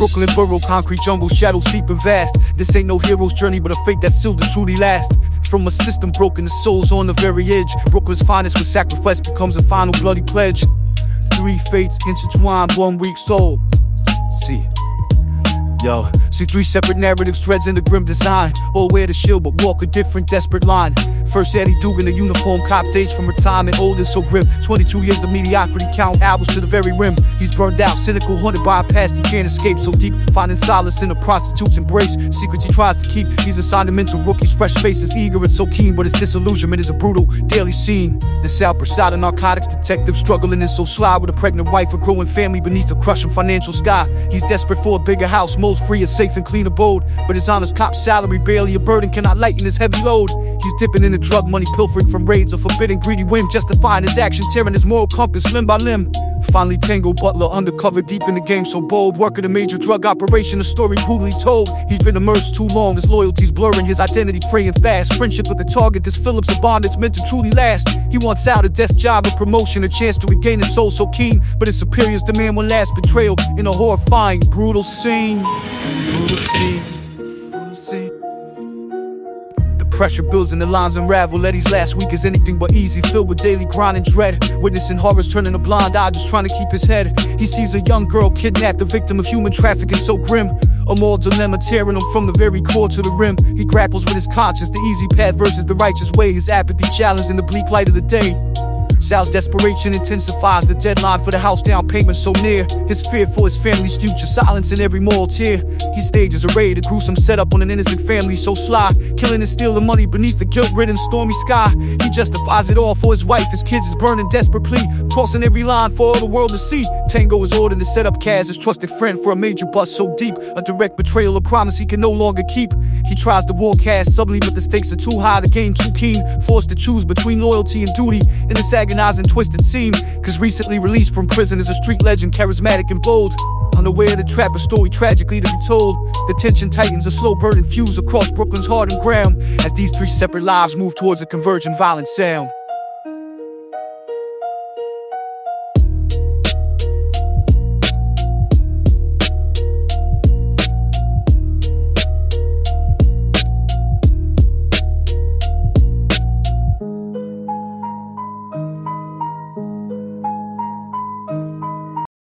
Brooklyn borough, concrete jungle, shadows deep and vast. This ain't no hero's journey, but a fate that's sealed to truly last. From a system broken, the soul's on the very edge. Brooklyn's finest with sacrifice becomes a final bloody pledge. Three fates intertwined, one weak soul. See. Yo, see three separate narratives, threads in the grim design. All wear the shield, but walk a different, desperate line. First Eddie Dugan, the uniform cop days from retirement, old and so grim. 22 years of mediocrity, count albums to the very rim. He's burned out, cynical, haunted by a past he can't escape so deep. Finding solace in a prostitute's embrace. Secrets he tries to keep. He's assigned to mental rookies, fresh faces, eager and so keen, but his disillusionment is a brutal daily scene. The Sal Procida narcotics detective struggling and so sly with a pregnant wife, a growing family beneath a crushing financial sky. He's desperate for a bigger house, mold free, a safe and clean abode. But his honest cop salary barely a burden cannot lighten his heavy load. He's dipping in the drug money, pilfering from raids, a forbidden greedy whim, justifying his action, tearing his moral compass limb by limb. Finally, Tango Butler, undercover deep in the game, so bold. Working a major drug operation, a story brutally told. He's been immersed too long, his loyalty's blurring, his identity fraying fast. Friendship with the target, this Phillips a bond that's meant to truly last. He wants out a desk job, a promotion, a chance to regain his soul so keen. But his superiors demand one last betrayal in a horrifying, brutal scene. Brutal scene. Pressure builds and the lines unravel. Eddie's last week is anything but easy, filled with daily grind and dread. Witnessing horrors turning a blind eye, just trying to keep his head. He sees a young girl kidnapped, a victim of human trafficking so grim. A moral dilemma tearing him from the very core to the rim. He grapples with his conscience, the easy path versus the righteous way. His apathy challenged in the bleak light of the day. Sal's desperation intensifies the deadline for the house down payment so near. His fear for his family's future, silence in every moral tear. He stages a raid, a gruesome setup on an innocent family so sly. Killing and stealing money beneath the guilt ridden stormy sky. He justifies it all for his wife, his kids, his burning desperate plea. Crossing every line for all the world to see. Tango is ordered to set up Caz, his trusted friend, for a major bust so deep. A direct betrayal of promise he can no longer keep. He tries to warn Caz subtly, but the stakes are too high, the game too keen. Forced to choose between loyalty and duty in the this agonizing, twisted scene. Caz recently released from prison is a street legend, charismatic and bold. Unaware the trap, a story tragically to be told. The tension tightens, a slow burning fuse across Brooklyn's hardened ground as these three separate lives move towards a convergent violent sound.